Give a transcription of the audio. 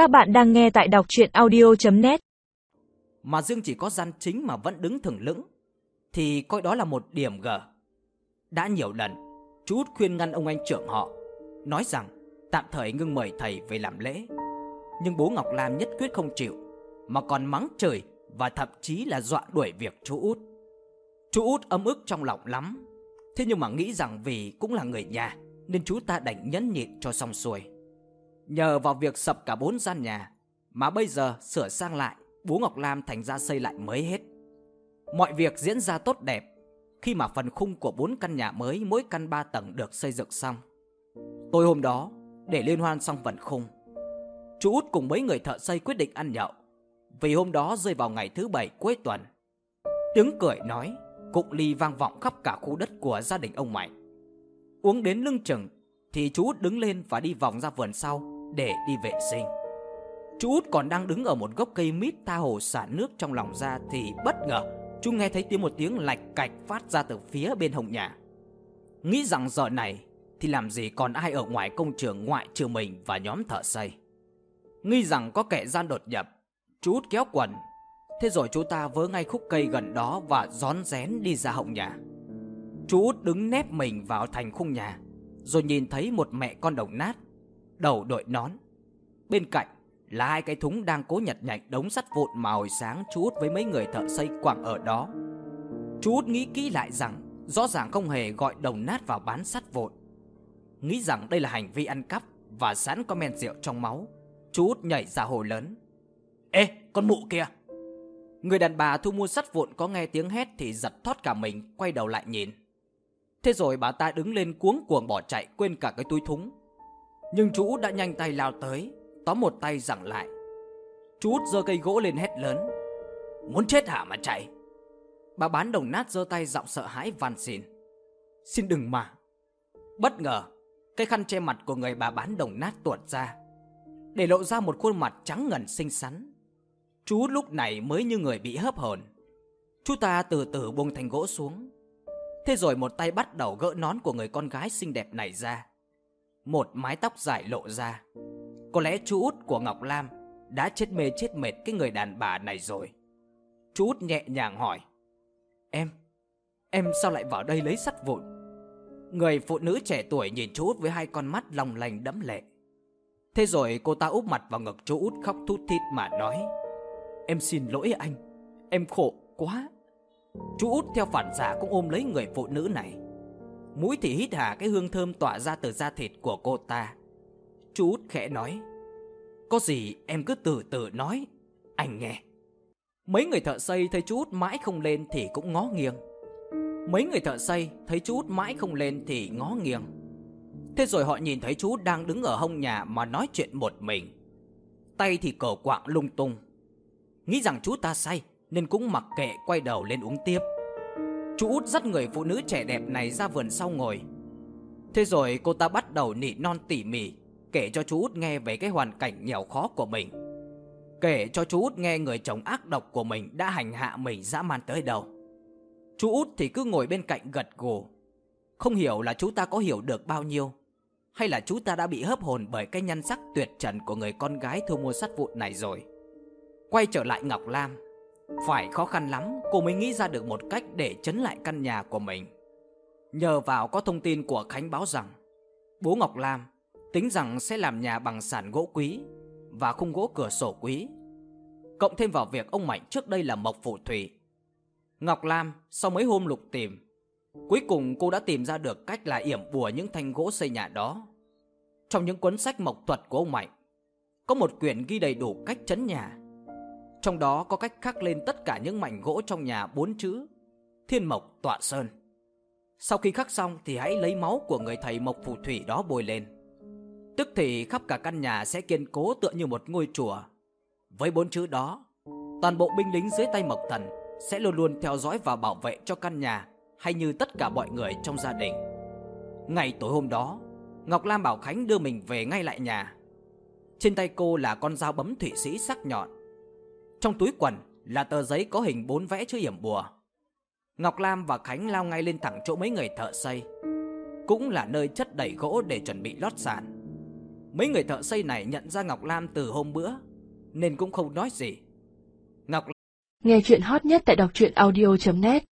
Các bạn đang nghe tại đọc chuyện audio.net Mà Dương chỉ có gian chính mà vẫn đứng thẳng lững. Thì coi đó là một điểm gờ Đã nhiều lần, Chú út khuyên ngăn ông anh trưởng họ, Nói rằng tạm thời ngưng mời thầy về làm lễ. Nhưng bố Ngọc Lam nhất quyết không chịu, Mà còn mắng trời Và thậm chí là dọa đuổi việc chú út. Chú út ấm ức trong lòng lắm. Thế nhưng mà nghĩ rằng vì cũng là người nhà, Nên chú ta đành nhẫn nhịn cho xong xuôi. Nhờ vào việc sập cả bốn gian nhà, Mà bây giờ sửa sang lại, Bố Ngọc Lam thành ra xây lại mới hết. Mọi việc diễn ra tốt đẹp Khi mà phần khung của bốn căn nhà mới, Mỗi căn ba tầng được xây dựng xong. Tối hôm đó, Để liên hoan xong phần khung Chú út cùng mấy người thợ xây quyết định ăn nhậu. Vì hôm đó rơi vào ngày thứ bảy cuối tuần, Tiếng cười nói Cụng ly vang vọng khắp cả khu đất của gia đình ông Mạnh. Uống đến lưng chừng Thì chú út đứng lên và đi vòng ra vườn sau. Để đi vệ sinh. Chú út còn đang đứng ở một gốc cây mít tha hồ xả nước trong lòng ra Thì bất ngờ, chú nghe thấy tiếng một tiếng lạch cạch phát ra từ phía bên hồng nhà. Nghĩ rằng giờ này thì làm gì còn ai ở ngoài công trường ngoại trừ mình và nhóm thợ xây. Nghi rằng có kẻ gian đột nhập, Chú út kéo quần. Thế rồi chú ta vớ ngay khúc cây gần đó và rón rén đi ra hậu nhà. Chú út đứng nép mình vào thành khung nhà, Rồi nhìn thấy một mẹ con đồng nát. Đầu đội nón. Bên cạnh là hai cái thúng đang cố nhặt nhạnh đống sắt vụn mà hồi sáng chú út với mấy người thợ xây quảng ở đó. Chú út nghĩ kỹ lại rằng Rõ ràng không hề gọi đồng nát vào bán sắt vụn. Nghĩ rằng đây là hành vi ăn cắp Và sẵn có men rượu trong máu. Chú út nhảy ra hồ lớn. Ê, con mụ kia. Người đàn bà thu mua sắt vụn có nghe tiếng hét Thì giật thoát cả mình, quay đầu lại nhìn. Thế rồi bà ta đứng lên cuống cuồng bỏ chạy Quên cả cái túi thúng. Nhưng chú út đã nhanh tay lao tới, Tóm một tay giằng lại. Chú út giơ cây gỗ lên hét lớn, Muốn chết hả mà chạy? Bà bán đồng nát giơ tay giọng sợ hãi van xin Xin đừng mà. Bất ngờ, Cái khăn che mặt của người bà bán đồng nát tuột ra, Để lộ ra một khuôn mặt trắng ngần xinh xắn. Chú lúc này mới như người bị hấp hồn. Chú ta từ từ buông thành gỗ xuống. Thế rồi một tay bắt đầu gỡ nón của người con gái xinh đẹp này ra. Một mái tóc dài lộ ra. Có lẽ chú út của Ngọc Lam Đã chết mê chết mệt cái người đàn bà này rồi. Chú út nhẹ nhàng hỏi Em, em sao lại vào đây lấy sắt vụn? Người phụ nữ trẻ tuổi nhìn chú út với hai con mắt long lanh đẫm lệ. Thế rồi cô ta úp mặt vào ngực chú út khóc thút thít mà nói Em xin lỗi anh Em khổ quá. Chú út theo phản xạ cũng ôm lấy người phụ nữ này. Mũi thì hít hà cái hương thơm tỏa ra từ da thịt của cô ta. Chú út khẽ nói, Có gì em cứ từ từ nói, Anh nghe. Mấy người thợ xây thấy chú út mãi không lên thì cũng ngó nghiêng. Mấy người thợ xây thấy chú út mãi không lên thì ngó nghiêng. Thế rồi họ nhìn thấy chú út đang đứng ở hông nhà mà nói chuyện một mình. Tay thì cờ quạng lung tung. Nghĩ rằng chú ta say Nên cũng mặc kệ quay đầu lên uống tiếp. Chú út dắt người phụ nữ trẻ đẹp này ra vườn sau ngồi. Thế rồi cô ta bắt đầu nỉ non tỉ mỉ, Kể cho chú út nghe về cái hoàn cảnh nghèo khó của mình. Kể cho chú út nghe người chồng ác độc của mình đã hành hạ mình dã man tới đâu. Chú út thì cứ ngồi bên cạnh gật gù. Không hiểu là chú ta có hiểu được bao nhiêu, Hay là chú ta đã bị hấp hồn bởi cái nhan sắc tuyệt trần của người con gái thu mua sắt vụn này rồi. Quay trở lại Ngọc Lam phải khó khăn lắm, cô mới nghĩ ra được một cách để chấn lại căn nhà của mình. Nhờ vào có thông tin của Khánh báo rằng, Bố Ngọc Lam tính rằng sẽ làm nhà bằng sàn gỗ quý Và khung gỗ cửa sổ quý. Cộng thêm vào việc ông Mạnh trước đây là mộc phụ thủy. Ngọc Lam sau mấy hôm lục tìm, Cuối cùng cô đã tìm ra được cách là yểm bùa những thanh gỗ xây nhà đó. Trong những cuốn sách mộc thuật của ông Mạnh, Có một quyển ghi đầy đủ cách chấn nhà trong đó có cách khắc lên tất cả những mảnh gỗ trong nhà bốn chữ Thiên Mộc Tọa Sơn. Sau khi khắc xong thì hãy lấy máu của người thầy Mộc Phù Thủy đó bôi lên. Tức thì khắp cả căn nhà sẽ kiên cố tựa như một ngôi chùa. Với bốn chữ đó, toàn bộ binh lính dưới tay Mộc Thần sẽ luôn luôn theo dõi và bảo vệ cho căn nhà hay như tất cả mọi người trong gia đình. Ngày tối hôm đó, Ngọc Lam bảo Khánh đưa mình về ngay lại nhà. Trên tay cô là con dao bấm thủy sĩ sắc nhọn trong túi quần là tờ giấy có hình bốn vẽ chữ hiểm bùa. Ngọc Lam và Khánh lao ngay lên thẳng chỗ mấy người thợ xây. Cũng là nơi chất đầy gỗ để chuẩn bị lót sàn. Mấy người thợ xây này nhận ra Ngọc Lam từ hôm bữa, nên cũng không nói gì. Ngọc Nghe chuyện hot nhất tại đọc truyện audio.net